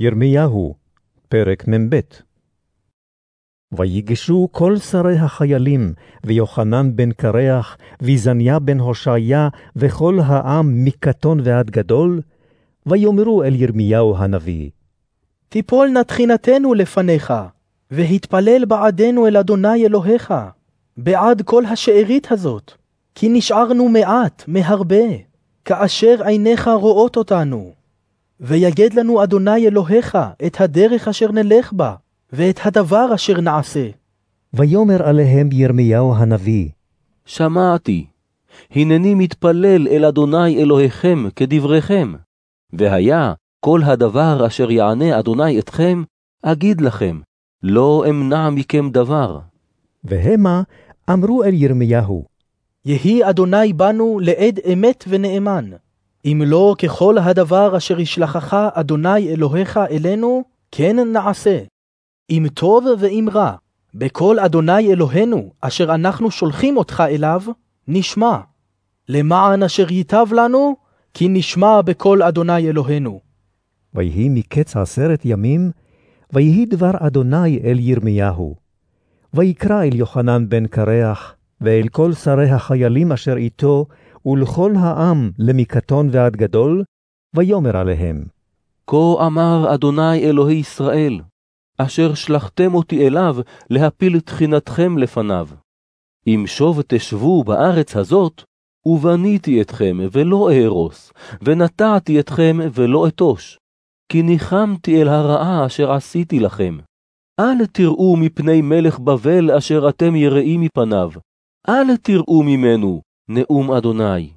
ירמיהו, פרק מ"ב ויגשו כל שרי החיילים, ויוחנן בן קרח, וזניה בן הושעיה, וכל העם מקטון ועד גדול, ויאמרו אל ירמיהו הנביא, תיפול תחינתנו לפניך, והתפלל בעדנו אל אדוני אלוהיך, בעד כל השארית הזאת, כי נשארנו מעט מהרבה, כאשר עיניך רואות אותנו. ויגד לנו אדוני אלוהיך את הדרך אשר נלך בה, ואת הדבר אשר נעשה. ויאמר עליהם ירמיהו הנביא, שמעתי, הנני מתפלל אל אדוני אלוהיכם כדבריכם, והיה כל הדבר אשר יענה אדוני אתכם, אגיד לכם, לא אמנע מכם דבר. והמה אמרו אל ירמיהו, יהי אדוני בנו לעד אמת ונאמן. אם לא ככל הדבר אשר ישלחך אדוני אלוהיך אלינו, כן נעשה. אם טוב ואם רע, בכל אדוני אלוהינו, אשר אנחנו שולחים אותך אליו, נשמע. למען אשר ייטב לנו, כי נשמע בקול אדוני אלוהינו. ויהי מקץ עשרת ימים, ויהי דבר אדוני אל ירמיהו. ויקרא אל יוחנן בן קרח, ואל כל שרי החיילים אשר איתו, ולכל העם למקטון ועד גדול, ויאמר עליהם, כה אמר אדוני אלוהי ישראל, אשר שלחתם אותי אליו להפיל תחינתכם לפניו. אם שוב תשבו בארץ הזאת, ובניתי אתכם ולא אהרוס, ונטעתי אתכם ולא אתוש, כי ניחמתי אל הרעה אשר עשיתי לכם. אל תראו מפני מלך בבל אשר אתם יראים מפניו, אל תראו ממנו, נאום אדוני.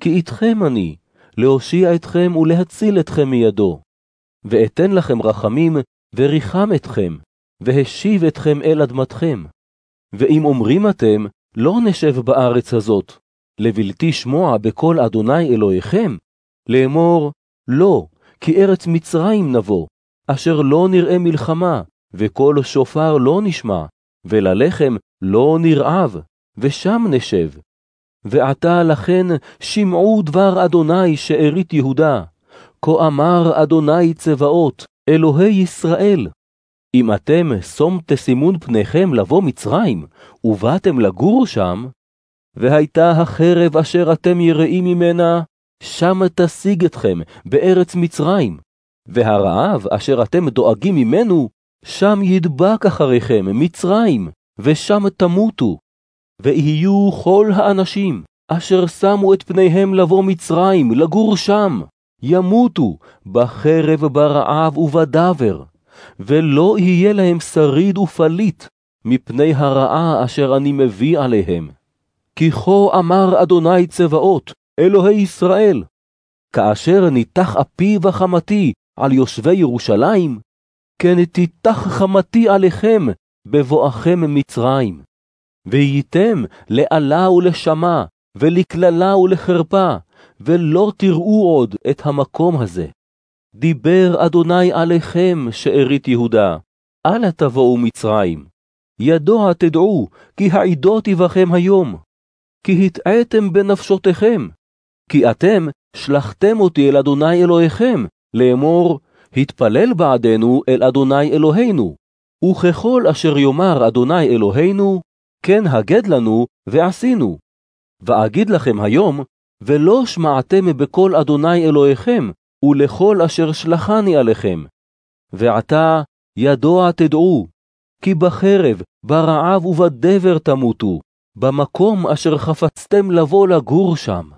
כי איתכם אני, להושיע אתכם ולהציל אתכם מידו. ואתן לכם רחמים, וריחם אתכם, והשיב אתכם אל אדמתכם. ואם אומרים אתם, לא נשב בארץ הזאת, לבלתי שמוע בקול אדוני אלוהיכם, לאמור, לא, כי ארץ מצרים נבוא, אשר לא נראה מלחמה, וקול שופר לא נשמע, וללחם לא נרעב, ושם נשב. ועתה לכן שמעו דבר אדוני שארית יהודה, כה אמר אדוני צבאות, אלוהי ישראל, אם אתם שום תשימון פניכם לבוא מצרים, ובאתם לגור שם, והייתה החרב אשר אתם יראים ממנה, שם תשיג אתכם בארץ מצרים, והרעב אשר אתם דואגים ממנו, שם ידבק אחריכם מצרים, ושם תמותו. ויהיו כל האנשים אשר שמו את פניהם לבוא מצרים, לגור שם, ימותו בחרב, ברעב ובדבר, ולא יהיה להם שריד ופליט מפני הרעה אשר אני מביא עליהם. כי כה אמר אדוני צבאות, אלוהי ישראל, כאשר ניתח אפי וחמתי על יושבי ירושלים, כן תיתח חמתי עליכם בבואכם מצרים. והייתם לעלה ולשמה, ולקללה ולחרפה, ולא תראו עוד את המקום הזה. דיבר אדוני עליכם, שארית יהודה, אל תבואו מצרים. ידוע תדעו, כי העידותי בכם היום. כי הטעיתם בנפשותיכם. כי אתם שלחתם אותי אל אדוני אלוהיכם, לאמור, התפלל בעדנו אל אדוני אלוהינו. וככל אשר יאמר אדוני אלוהינו, כן הגד לנו ועשינו. ואגיד לכם היום, ולא שמעתם בקול אדוני אלוהיכם, ולכל אשר שלחני עליכם. ועתה ידוע תדעו, כי בחרב, ברעב ובדבר תמותו, במקום אשר חפצתם לבוא לגור שם.